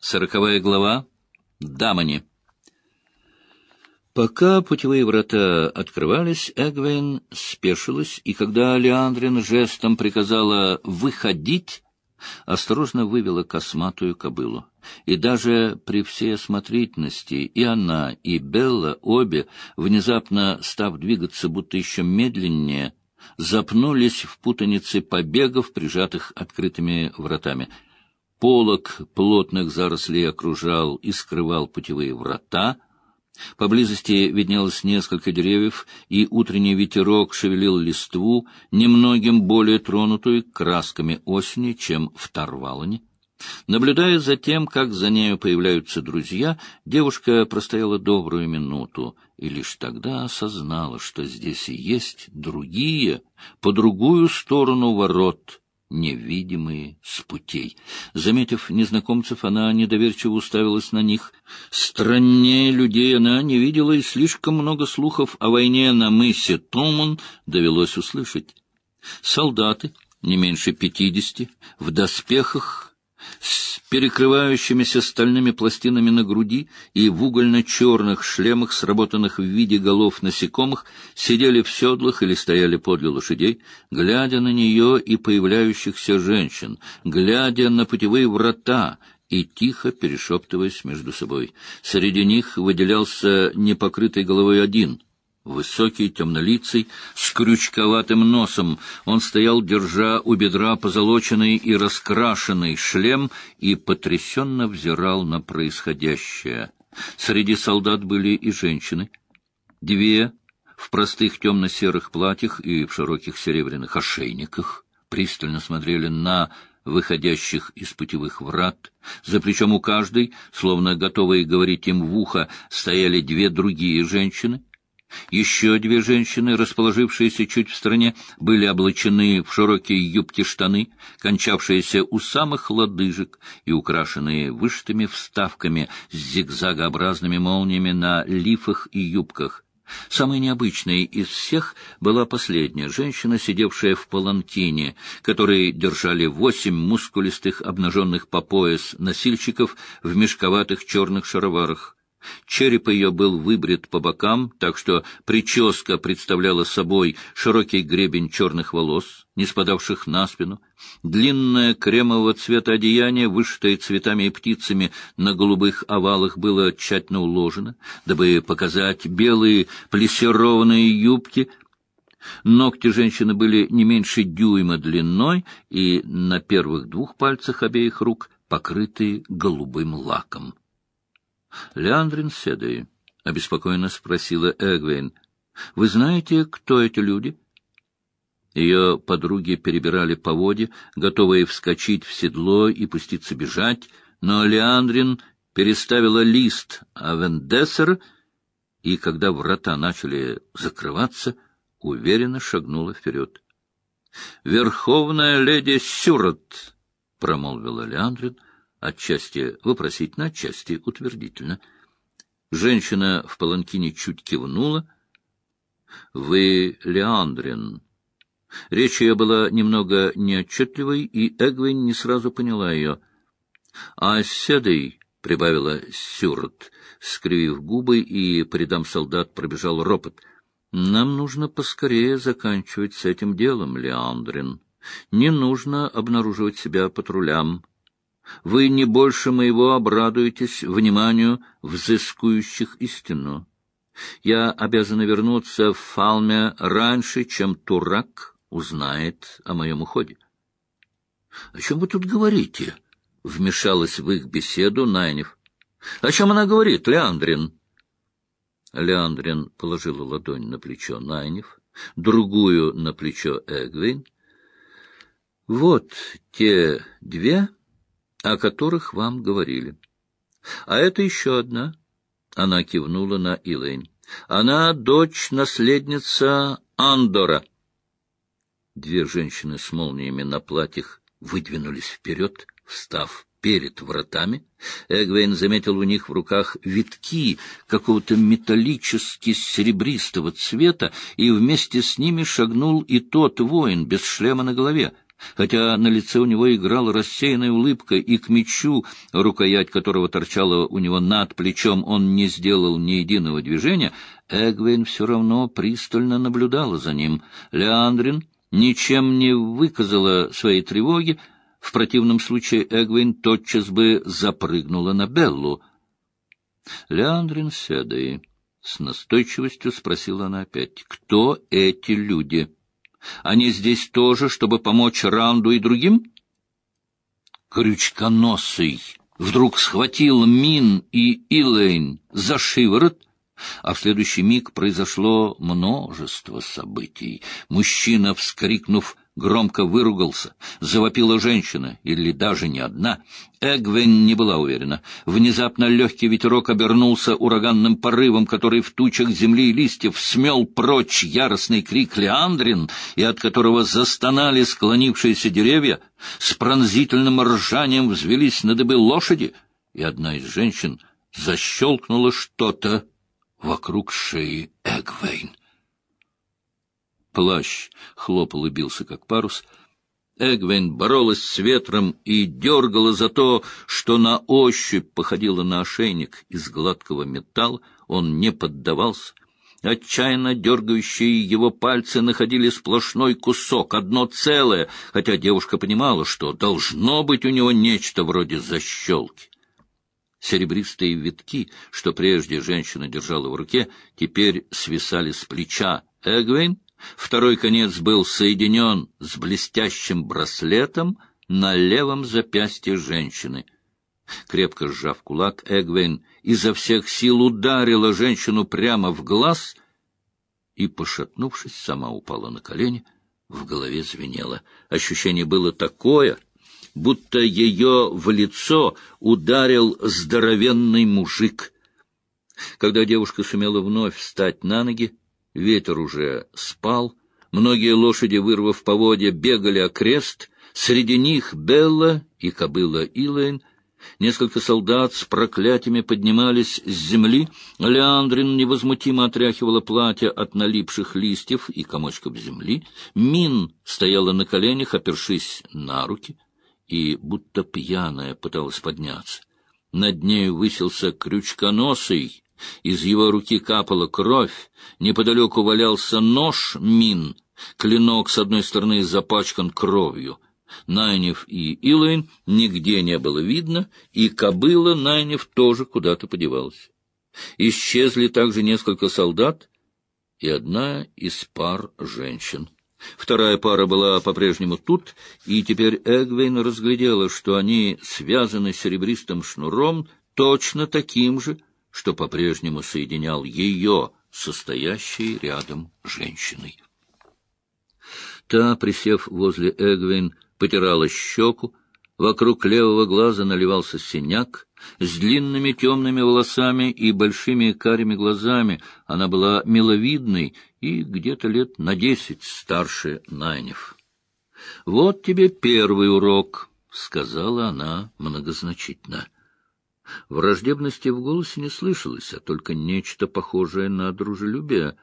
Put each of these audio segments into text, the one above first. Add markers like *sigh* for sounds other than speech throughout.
Сороковая глава. Дамани. Пока путевые врата открывались, Эгвейн спешилась, и когда Леандрин жестом приказала «выходить», осторожно вывела косматую кобылу. И даже при всей осмотрительности и она, и Белла, обе, внезапно став двигаться будто еще медленнее, запнулись в путанице побегов, прижатых открытыми вратами. Полок плотных зарослей окружал и скрывал путевые врата — Поблизости виднелось несколько деревьев, и утренний ветерок шевелил листву, немногим более тронутую красками осени, чем в Тарвалане. Наблюдая за тем, как за нею появляются друзья, девушка простояла добрую минуту и лишь тогда осознала, что здесь есть другие, по другую сторону ворот, невидимые с путей. Заметив незнакомцев, она недоверчиво уставилась на них. Страннее людей она не видела, и слишком много слухов о войне на мысе Томан довелось услышать. Солдаты, не меньше пятидесяти, в доспехах с перекрывающимися стальными пластинами на груди и в угольно-черных шлемах, сработанных в виде голов насекомых, сидели в седлах или стояли подле лошадей, глядя на нее и появляющихся женщин, глядя на путевые врата и тихо перешептываясь между собой. Среди них выделялся непокрытый головой один — Высокий, темнолицый, с крючковатым носом, он стоял, держа у бедра позолоченный и раскрашенный шлем, и потрясенно взирал на происходящее. Среди солдат были и женщины. Две в простых темно-серых платьях и в широких серебряных ошейниках пристально смотрели на выходящих из путевых врат. За плечом у каждой, словно готовые говорить им в ухо, стояли две другие женщины — еще две женщины, расположившиеся чуть в стороне, были облачены в широкие юбки-штаны, кончавшиеся у самых лодыжек и украшенные вышитыми вставками с зигзагообразными молниями на лифах и юбках. Самой необычной из всех была последняя женщина, сидевшая в паланкине, которой держали восемь мускулистых обнаженных по пояс носильщиков в мешковатых черных шароварах. Череп ее был выбрит по бокам, так что прическа представляла собой широкий гребень черных волос, не спадавших на спину. Длинное кремового цвета одеяние, вышитое цветами и птицами на голубых овалах, было тщательно уложено, дабы показать белые плессированные юбки. Ногти женщины были не меньше дюйма длиной и на первых двух пальцах обеих рук покрыты голубым лаком. — Леандрин Седой, — обеспокоенно спросила Эгвейн, — вы знаете, кто эти люди? Ее подруги перебирали по воде, готовые вскочить в седло и пуститься бежать, но Леандрин переставила лист Авендессера, и, когда врата начали закрываться, уверенно шагнула вперед. — Верховная леди Сюрот, — промолвила Леандрин, — отчасти вопросительно, отчасти утвердительно. Женщина в паланкине чуть кивнула. — Вы Леандрин. Речь ее была немного неотчетливой, и Эгвин не сразу поняла ее. — А седой, — прибавила Сюрт, скривив губы, и по солдат пробежал ропот. — Нам нужно поскорее заканчивать с этим делом, Леандрин. Не нужно обнаруживать себя патрулям вы не больше моего обрадуетесь вниманию взыскующих истину. Я обязана вернуться в Фалме раньше, чем Турак узнает о моем уходе. — О чем вы тут говорите? — вмешалась в их беседу Найнев. — О чем она говорит, Леандрин? Леандрин положила ладонь на плечо Найнев, другую на плечо Эгвин. — Вот те две о которых вам говорили. А это еще одна. Она кивнула на Илэйн. Она дочь-наследница Андора. Две женщины с молниями на платьях выдвинулись вперед, встав перед вратами. Эгвейн заметил у них в руках витки какого-то металлически серебристого цвета, и вместе с ними шагнул и тот воин без шлема на голове. Хотя на лице у него играла рассеянная улыбка, и к мечу, рукоять которого торчала у него над плечом, он не сделал ни единого движения, Эгвейн все равно пристально наблюдала за ним. Леандрин ничем не выказала своей тревоги, в противном случае Эгвейн тотчас бы запрыгнула на Беллу. Леандрин Седой с настойчивостью спросила она опять, кто эти люди? Они здесь тоже, чтобы помочь Ранду и другим? Крючконосый вдруг схватил Мин и Илэйн за шиворот, а в следующий миг произошло множество событий. Мужчина, вскрикнув громко выругался. Завопила женщина, или даже не одна. Эгвин не была уверена. Внезапно легкий ветерок обернулся ураганным порывом, который в тучах земли и листьев смел прочь яростный крик Леандрин, и от которого застонали склонившиеся деревья. С пронзительным ржанием взвелись на дыбы лошади, и одна из женщин защелкнула что-то вокруг шеи Эгвейн. Плащ хлопал и бился, как парус. Эгвейн боролась с ветром и дергала за то, что на ощупь походило на ошейник из гладкого металла. Он не поддавался. Отчаянно дергающие его пальцы находили сплошной кусок, одно целое, хотя девушка понимала, что должно быть у него нечто вроде защелки. Серебристые витки, что прежде женщина держала в руке, теперь свисали с плеча Эгвейн, Второй конец был соединен с блестящим браслетом на левом запястье женщины. Крепко сжав кулак, Эгвейн изо всех сил ударила женщину прямо в глаз и, пошатнувшись, сама упала на колени. В голове звенело. Ощущение было такое, будто ее в лицо ударил здоровенный мужик. Когда девушка сумела вновь встать на ноги, Ветер уже спал, многие лошади, вырвав поводья, бегали окрест, среди них Белла и кобыла Илэйн, Несколько солдат с проклятиями поднимались с земли. Леандрин невозмутимо отряхивала платье от налипших листьев и комочков земли. Мин стояла на коленях, опершись на руки, и, будто пьяная, пыталась подняться. Над нею высился крючконосый, из его руки капала кровь, неподалеку валялся нож мин, клинок с одной стороны запачкан кровью. Найнев и Илэйн нигде не было видно, и кобыла Найнев тоже куда-то подевалась. Исчезли также несколько солдат и одна из пар женщин. Вторая пара была по-прежнему тут, и теперь Эгвейн разглядела, что они связаны серебристым шнуром, точно таким же, что по-прежнему соединял ее состоящей рядом женщиной. Та, присев возле Эгвин, потирала щеку, вокруг левого глаза наливался синяк, с длинными темными волосами и большими карими глазами она была миловидной и где-то лет на десять старше Найнев. — Вот тебе первый урок, — сказала она многозначительно. — Враждебности в голосе не слышалось, а только нечто похожее на дружелюбие.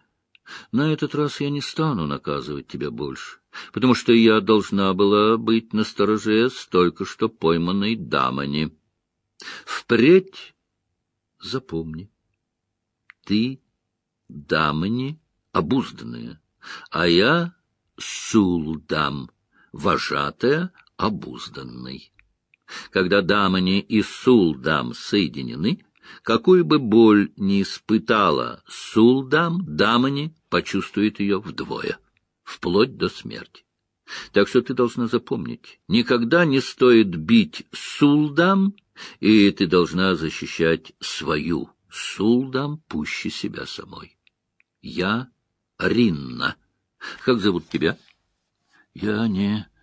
На этот раз я не стану наказывать тебя больше, потому что я должна была быть настороже с только что пойманной дамани. Впредь запомни, ты дамани обузданная, а я сулдам, вожатая обузданной. Когда дамани и сулдам соединены, какую бы боль ни испытала сулдам, дамани почувствует ее вдвое, вплоть до смерти. Так что ты должна запомнить, никогда не стоит бить сулдам, и ты должна защищать свою сулдам пуще себя самой. Я Ринна. Как зовут тебя? Я не... —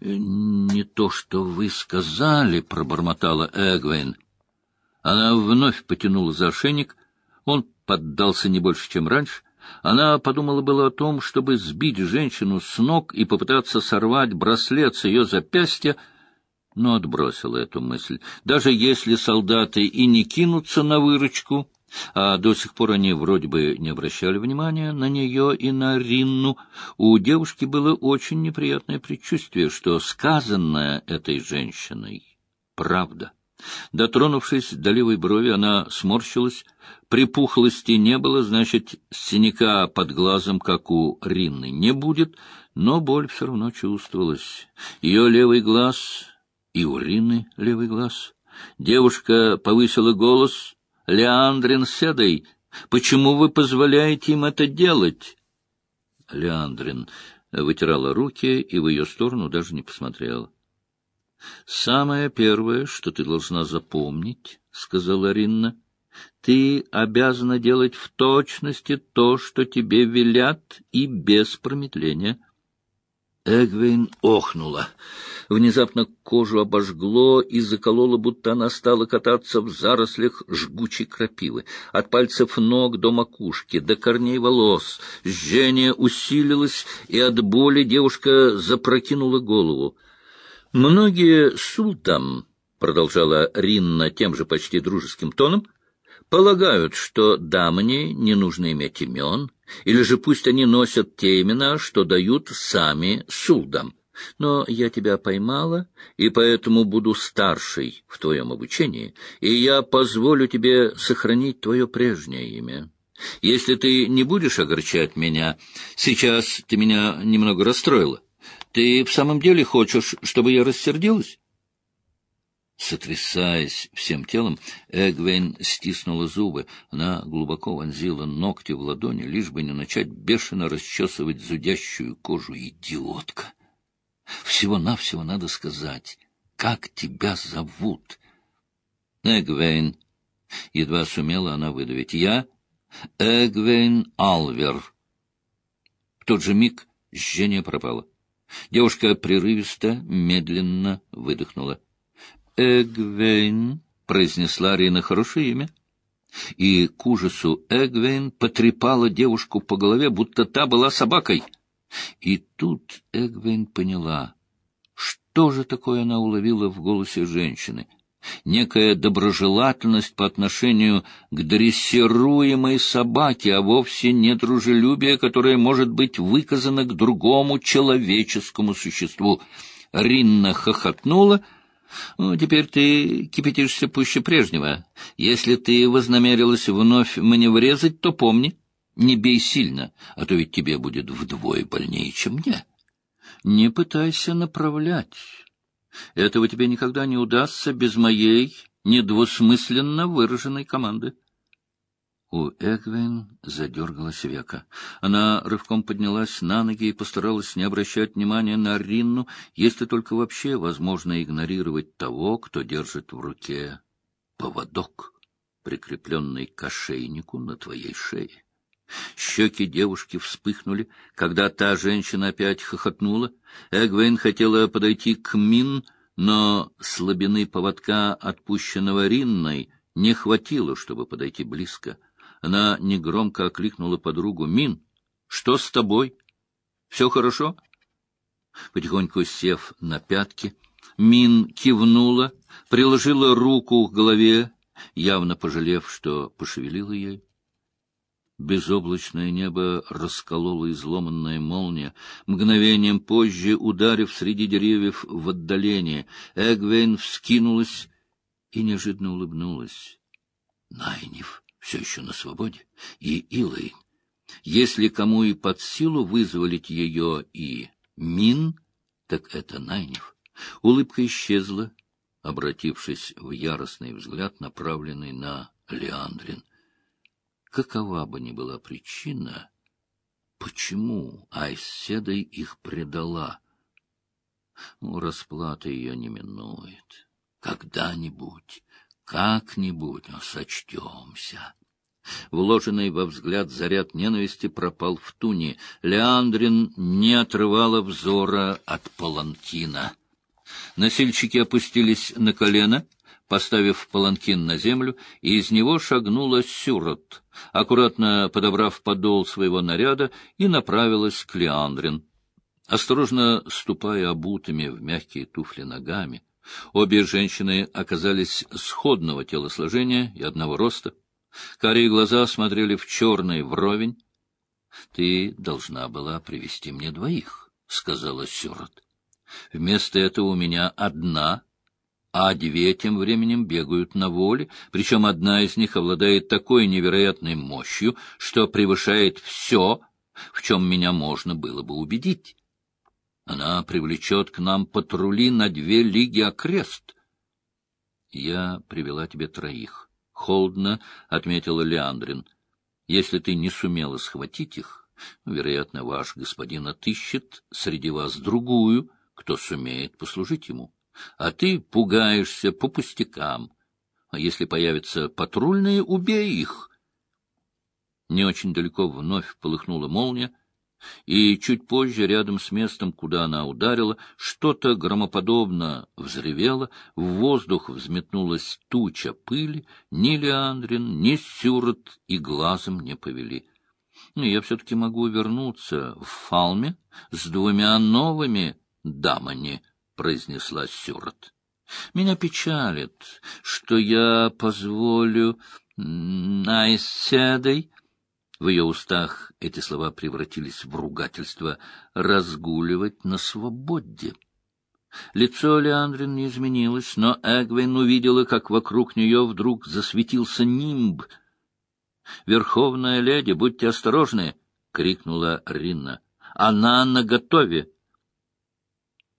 Не то, что вы сказали, — пробормотала Эгвейн. Она вновь потянула за ошейник. Он поддался не больше, чем раньше. Она подумала было о том, чтобы сбить женщину с ног и попытаться сорвать браслет с ее запястья, но отбросила эту мысль. Даже если солдаты и не кинутся на выручку, а до сих пор они вроде бы не обращали внимания на нее и на Ринну, у девушки было очень неприятное предчувствие, что сказанное этой женщиной — правда. Дотронувшись до левой брови, она сморщилась. Припухлости не было, значит, синяка под глазом, как у Ринны, не будет, но боль все равно чувствовалась. Ее левый глаз и у Ринны левый глаз. Девушка повысила голос — Леандрин Седой, почему вы позволяете им это делать? Леандрин вытирала руки и в ее сторону даже не посмотрела. — Самое первое, что ты должна запомнить, — сказала Ринна, — ты обязана делать в точности то, что тебе велят, и без промедления. Эгвейн охнула. Внезапно кожу обожгло и закололо, будто она стала кататься в зарослях жгучей крапивы. От пальцев ног до макушки, до корней волос. Жжение усилилось, и от боли девушка запрокинула голову. «Многие султам», — продолжала Ринна тем же почти дружеским тоном, — «полагают, что дамане не нужно иметь имен, или же пусть они носят те имена, что дают сами сулдам. Но я тебя поймала, и поэтому буду старшей в твоем обучении, и я позволю тебе сохранить твое прежнее имя. Если ты не будешь огорчать меня, сейчас ты меня немного расстроила. Ты в самом деле хочешь, чтобы я рассердилась? Сотрясаясь всем телом, Эгвейн стиснула зубы. Она глубоко вонзила ногти в ладони, лишь бы не начать бешено расчесывать зудящую кожу. Идиотка! Всего-навсего надо сказать, как тебя зовут. Эгвейн. Едва сумела она выдавить. Я Эгвейн Алвер. В тот же миг жжение пропало. Девушка прерывисто, медленно выдохнула. Эгвейн, — произнесла Рина хорошее имя. И к ужасу Эгвейн потрепала девушку по голове, будто та была собакой — и тут Эгвейн поняла, что же такое она уловила в голосе женщины. Некая доброжелательность по отношению к дрессируемой собаке, а вовсе не дружелюбие, которое может быть выказано к другому человеческому существу. Ринна хохотнула — ну, теперь ты кипятишься пуще прежнего. Если ты вознамерилась вновь мне врезать, то помни, не бей сильно, а то ведь тебе будет вдвое больнее, чем мне. Не пытайся направлять. Этого тебе никогда не удастся без моей недвусмысленно выраженной команды. У Эгвин задергалась века. Она рывком поднялась на ноги и постаралась не обращать внимания на Ринну, если только вообще возможно игнорировать того, кто держит в руке поводок, прикрепленный к ошейнику на твоей шее. Щеки девушки вспыхнули, когда та женщина опять хохотнула. Эгвейн хотела подойти к Мин, но слабины поводка, отпущенного Ринной, не хватило, чтобы подойти близко. Она негромко окликнула подругу. — Мин, что с тобой? Все хорошо? Потихоньку сев на пятки, Мин кивнула, приложила руку к голове, явно пожалев, что пошевелила ей. Безоблачное небо расколола изломанная молния. Мгновением позже, ударив среди деревьев в отдалении, Эгвейн вскинулась и неожиданно улыбнулась. Найниф все еще на свободе, и Илэйн. Если кому и под силу вызволить ее и Мин, так это Найниф. Улыбка исчезла, обратившись в яростный взгляд, направленный на Леандрин какова бы ни была причина, почему Айседой их предала. Ну, расплата ее не минует. Когда-нибудь, как-нибудь сочтемся. Вложенный во взгляд заряд ненависти пропал в туне. Леандрин не отрывала взора от паланкина. Носильщики опустились на колено — поставив паланкин на землю, и из него шагнула Сюрот, аккуратно подобрав подол своего наряда, и направилась к Леандрин. Осторожно ступая обутыми в мягкие туфли ногами, обе женщины оказались сходного телосложения и одного роста. Карие глаза смотрели в черный вровень. — Ты должна была привести мне двоих, — сказала Сюрот. — Вместо этого у меня одна, а две тем временем бегают на воле, причем одна из них обладает такой невероятной мощью, что превышает все, в чем меня можно было бы убедить. Она привлечет к нам патрули на две лиги окрест. Я привела тебе троих. Холодно отметила Леандрин. Если ты не сумела схватить их, вероятно, ваш господин отыщет среди вас другую, кто сумеет послужить ему. А ты пугаешься по пустякам. А если появятся патрульные, убей их. Не очень далеко вновь полыхнула молния, и чуть позже, рядом с местом, куда она ударила, что-то громоподобно взревело, в воздух взметнулась туча пыли, ни Леандрин, ни Сюрот и глазом не повели. Я все-таки могу вернуться в Фалме с двумя новыми дамами, — произнесла Сюрот. Меня печалит, что я позволю Найседой в ее устах эти слова превратились в ругательство «разгуливать на свободе». Лицо Леандрин не изменилось, но Эгвин увидела, как вокруг нее вдруг засветился нимб. «Верховная леди, будьте осторожны!» — крикнула Ринна. «Она наготове!»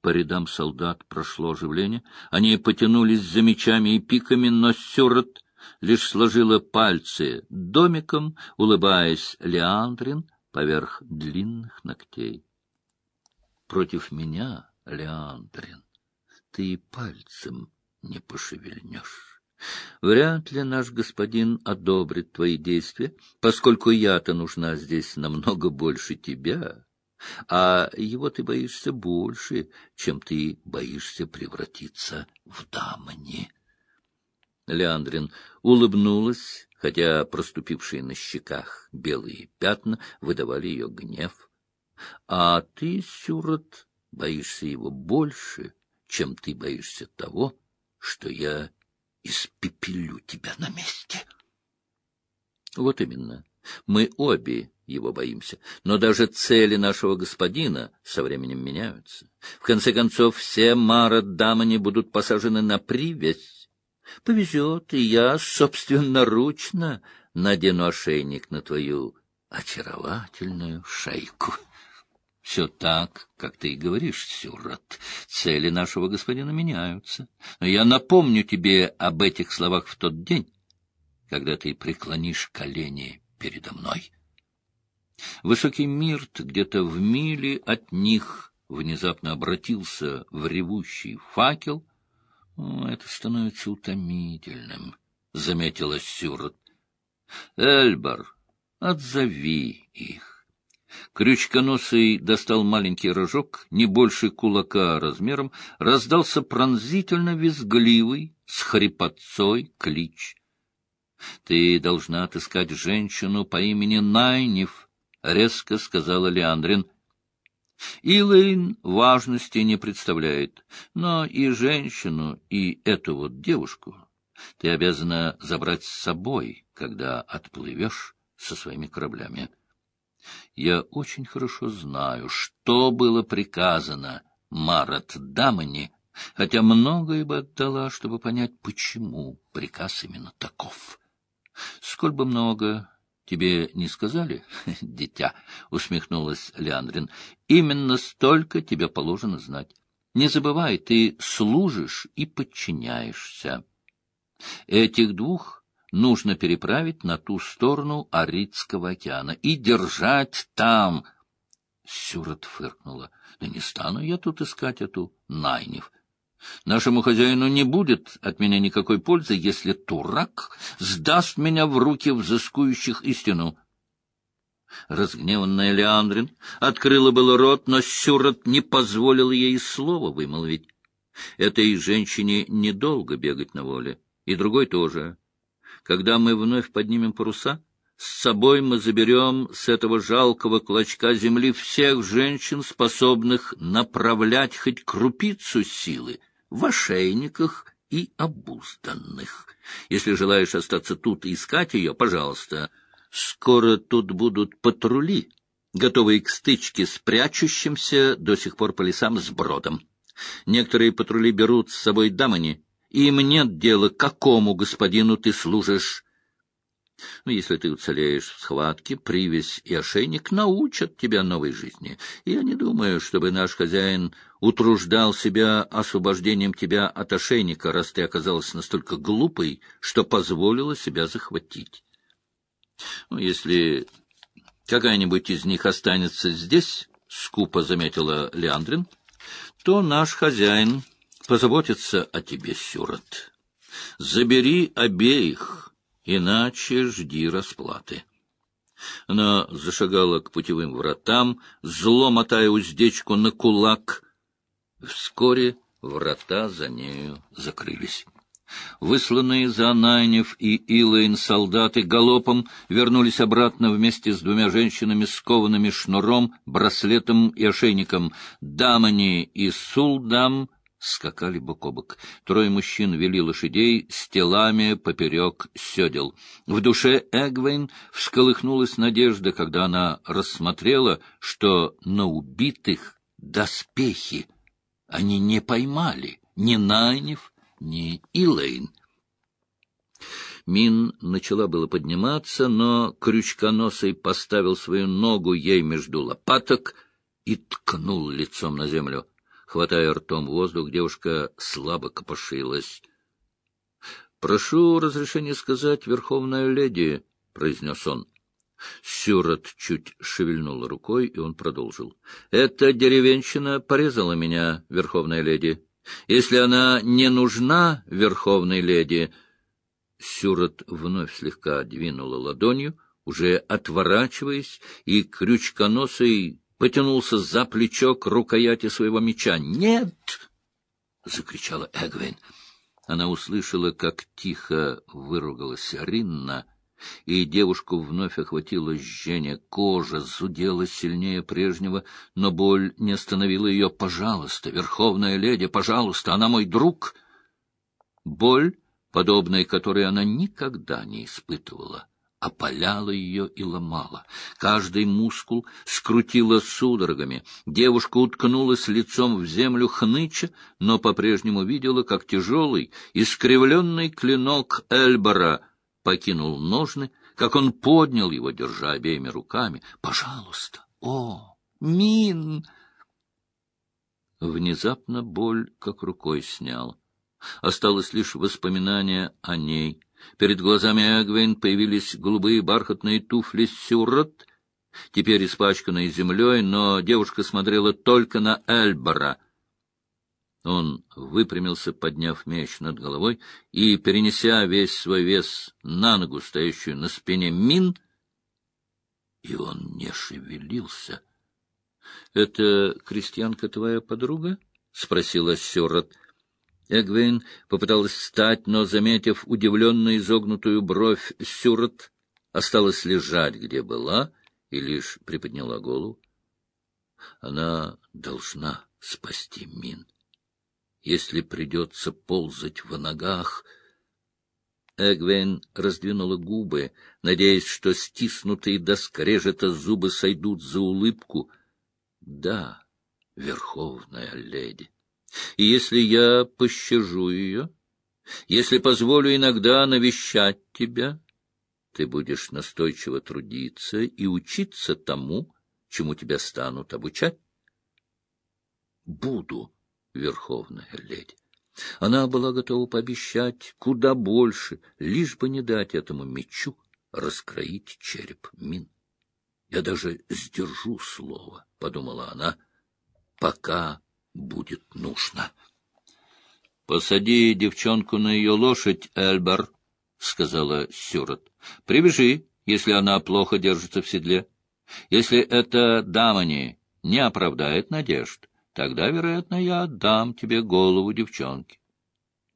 По рядам солдат прошло оживление. Они потянулись за мечами и пиками, но Сюрот лишь сложила пальцы домиком, улыбаясь Леандрин поверх длинных ногтей. Против меня, Леандрин, ты и пальцем не пошевельнешь. Вряд ли наш господин одобрит твои действия, поскольку я-то нужна здесь намного больше тебя, а его ты боишься больше, чем ты боишься превратиться в дамани. Леандрин улыбнулась, хотя проступившие на щеках белые пятна выдавали ее гнев. — А ты, Сюрот, боишься его больше, чем ты боишься того, что я испепелю тебя на месте. Вот именно. Мы обе его боимся, но даже цели нашего господина со временем меняются. В конце концов, все Мара-дамани будут посажены на привязь, Повезет, и я собственноручно надену ошейник на твою очаровательную шейку. Все так, как ты и говоришь, Сюрат. Цели нашего господина меняются. Но я напомню тебе об этих словах в тот день, когда ты преклонишь колени передо мной. Высокий Мирт где-то в миле от них внезапно обратился в ревущий факел, это становится утомительным, — заметила Сюрот. — Эльбар, отзови их. Крючконосый достал маленький рожок, не больше кулака размером, раздался пронзительно визгливый, с хрипотцой клич. — Ты должна отыскать женщину по имени Найнев, — резко сказала Леандрин. — Илэйн важности не представляет, но и женщину, и эту вот девушку ты обязана забрать с собой, когда отплывешь со своими кораблями. Я очень хорошо знаю, что было приказано Марат Дамани, хотя многое бы отдала, чтобы понять, почему приказ именно таков. Сколь бы много Тебе не сказали, *laughs* дитя? — усмехнулась Леандрин. — Именно столько тебе положено знать. Не забывай, ты служишь и подчиняешься. Этих двух нужно переправить на ту сторону Аридского океана и держать там. Сюрот фыркнула. — Да не стану я тут искать эту Найнев. Нашему хозяину не будет от меня никакой пользы, если Турак сдаст меня в руки взыскующих истину. Разгневанная Леандрин открыла было рот, но Сюрот не позволил ей слова вымолвить. Этой женщине недолго бегать на воле, и другой тоже. Когда мы вновь поднимем паруса, с собой мы заберем с этого жалкого клочка земли всех женщин, способных направлять хоть крупицу силы в ошейниках и обузданных. Если желаешь остаться тут и искать ее, пожалуйста. Скоро тут будут патрули, готовые к стычке с прячущимся до сих пор по лесам с бродом. Некоторые патрули берут с собой дамани, им нет дела, какому господину ты служишь. Ну, если ты уцелеешь в схватке, привязь и ошейник научат тебя новой жизни. Я не думаю, чтобы наш хозяин утруждал себя освобождением тебя от ошейника, раз ты оказалась настолько глупой, что позволила себя захватить. Ну, если какая-нибудь из них останется здесь, — скупо заметила Леандрин, — то наш хозяин позаботится о тебе, Сюрот. Забери обеих, иначе жди расплаты. Она зашагала к путевым вратам, зло мотая уздечку на кулак. Вскоре врата за нею закрылись. Высланные за Найнев и Илэйн солдаты галопом вернулись обратно вместе с двумя женщинами, скованными шнуром, браслетом и ошейником. Дамани и Сулдам скакали бок о бок. Трое мужчин вели лошадей с телами поперек седел. В душе Эгвейн всколыхнулась надежда, когда она рассмотрела, что на убитых доспехи они не поймали ни Найнев, ни Илэйн. Мин начала было подниматься, но крючконосый поставил свою ногу ей между лопаток и ткнул лицом на землю. Хватая ртом воздух, девушка слабо копошилась. — Прошу разрешения сказать, верховная леди, — произнес он. Сюрот чуть шевельнул рукой, и он продолжил. — Эта деревенщина порезала меня, верховная леди. Если она не нужна, верховной леди... Сюрот вновь слегка двинула ладонью, уже отворачиваясь, и крючконосый потянулся за плечо к рукояти своего меча. «Нет!» — закричала Эгвин. Она услышала, как тихо выругалась Ринна, и девушку вновь охватило жжение. Кожа зудела сильнее прежнего, но боль не остановила ее. «Пожалуйста, верховная леди, пожалуйста, она мой друг!» Боль, подобной которой она никогда не испытывала, опаляла ее и ломала. Каждый мускул скрутила судорогами. Девушка уткнулась лицом в землю хныча, но по-прежнему видела, как тяжелый, искривленный клинок Эльбара покинул ножны, как он поднял его, держа обеими руками. «Пожалуйста! О, Мин!» Внезапно боль как рукой снял. Осталось лишь воспоминание о ней — Перед глазами Эгвейн появились голубые бархатные туфли Сюрот, теперь испачканные землей, но девушка смотрела только на Эльбара. Он выпрямился, подняв меч над головой, и, перенеся весь свой вес на ногу, стоящую на спине Мин, и он не шевелился. — Это крестьянка твоя подруга? — спросила Сюрот. — Эгвейн попыталась встать, но, заметив удивленно изогнутую бровь Сюрот, осталась лежать, где была, и лишь приподняла голову. Она должна спасти Мин. Если придется ползать в ногах... Эгвейн раздвинула губы, надеясь, что стиснутые до скрежета зубы сойдут за улыбку. Да, верховная леди. И если я пощажу ее, если позволю иногда навещать тебя, ты будешь настойчиво трудиться и учиться тому, чему тебя станут обучать? Буду, верховная леди. Она была готова пообещать куда больше, лишь бы не дать этому мечу раскроить череп Мин. Я даже сдержу слово, — подумала она, — пока будет нужно. — Посади девчонку на ее лошадь, Эльбар, — сказала Сюрот. — Привяжи, если она плохо держится в седле. Если это дамани не оправдает надежд, тогда, вероятно, я отдам тебе голову девчонки.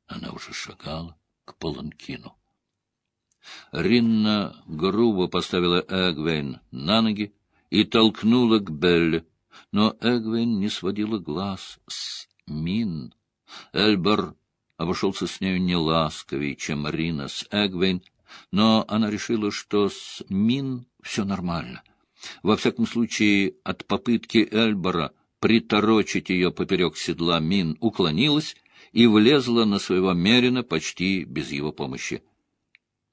Она уже шагала к Паланкину. Ринна грубо поставила Эгвейн на ноги и толкнула к Белле. Но Эгвин не сводила глаз с Мин. Эльбар обошелся с нею не ласковее, чем Рина с Эгвейн, но она решила, что с Мин все нормально. Во всяком случае, от попытки Эльбора приторочить ее поперек седла Мин уклонилась и влезла на своего Мерина почти без его помощи.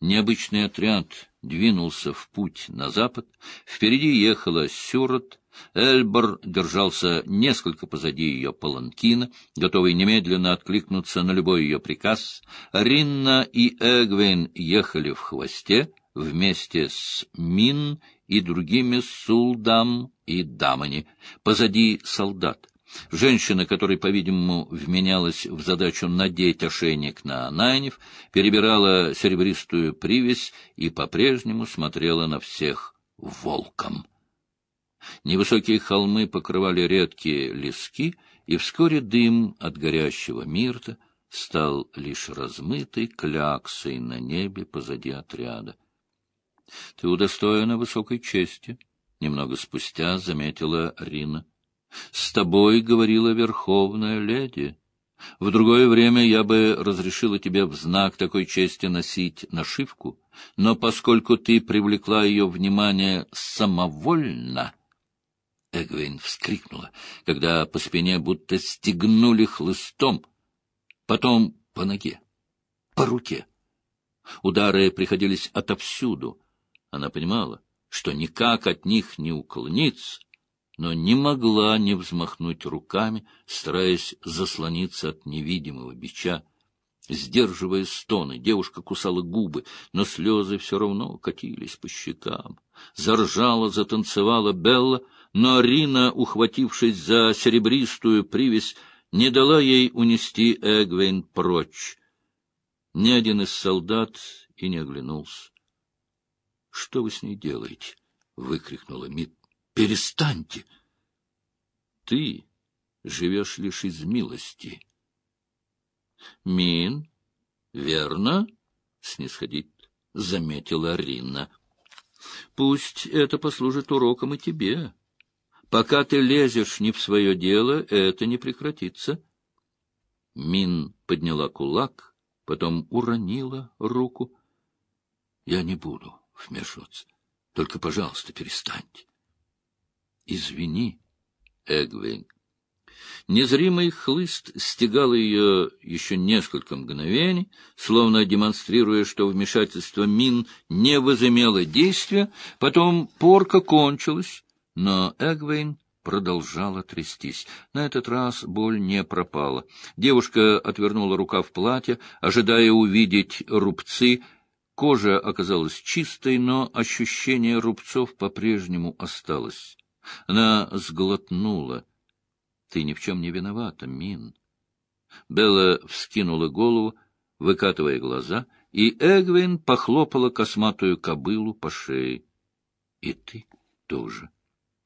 Необычный отряд двинулся в путь на запад. Впереди ехала Сюрот. Эльбор держался несколько позади ее паланкина, готовый немедленно откликнуться на любой ее приказ. Ринна и Эгвейн ехали в хвосте вместе с Мин и другими сулдам и дамани. Позади солдат. Женщина, которой, по-видимому, вменялась в задачу надеть ошейник на Найнев, перебирала серебристую привязь и по-прежнему смотрела на всех волком. Невысокие холмы покрывали редкие лески, и вскоре дым от горящего мирта стал лишь размытой кляксой на небе позади отряда. — Ты удостоена высокой чести, — немного спустя заметила Рина. С тобой говорила верховная леди. В другое время я бы разрешила тебе в знак такой чести носить нашивку, но поскольку ты привлекла ее внимание самовольно... Эгвейн вскрикнула, когда по спине будто стегнули хлыстом, потом по ноге, по руке. Удары приходились отовсюду. Она понимала, что никак от них не уклониться, но не могла не взмахнуть руками, стараясь заслониться от невидимого бича. Сдерживая стоны, девушка кусала губы, но слезы все равно катились по щекам. Заржала, затанцевала Белла, но Арина, ухватившись за серебристую привязь, не дала ей унести Эгвейн прочь. Ни один из солдат и не оглянулся. — Что вы с ней делаете? — выкрикнула Мит. Перестаньте! Ты живешь лишь из милости. Мин, верно? Снисходить заметила Ринна. Пусть это послужит уроком и тебе. Пока ты лезешь не в свое дело, это не прекратится. Мин подняла кулак, потом уронила руку. Я не буду вмешиваться. Только, пожалуйста, перестаньте. Извини, Эгвейн. Незримый хлыст стегал ее еще несколько мгновений, словно демонстрируя, что вмешательство Мин не возымело действия, потом порка кончилась, но Эгвейн продолжала трястись. На этот раз боль не пропала. Девушка отвернула рукав платья, ожидая увидеть рубцы. Кожа оказалась чистой, но ощущение рубцов по-прежнему осталось. Она сглотнула. — Ты ни в чем не виновата, Мин. Белла вскинула голову, выкатывая глаза, и Эгвин похлопала косматую кобылу по шее. — И ты тоже.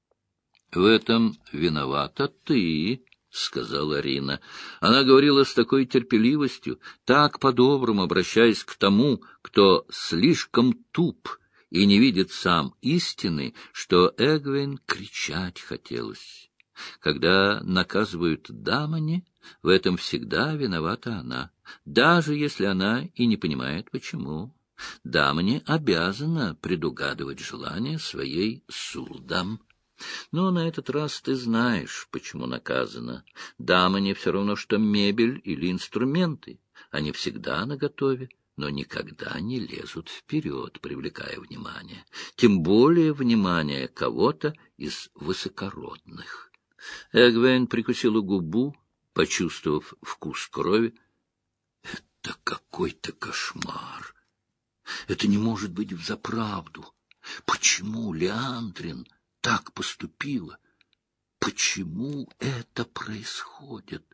— В этом виновата ты, — сказала Рина. Она говорила с такой терпеливостью, так по-доброму обращаясь к тому, кто слишком туп — и не видит сам истины, что Эгвин кричать хотелось. Когда наказывают дамани, в этом всегда виновата она, даже если она и не понимает, почему. Дамани обязана предугадывать желания своей сулдам. Но на этот раз ты знаешь, почему наказана. Дамани все равно, что мебель или инструменты. Они всегда наготове но никогда не лезут вперед, привлекая внимание, тем более внимание кого-то из высокородных. Эгвен прикусила губу, почувствовав вкус крови. Это какой-то кошмар! Это не может быть взаправду. Почему Леандрин так поступила? Почему это происходит?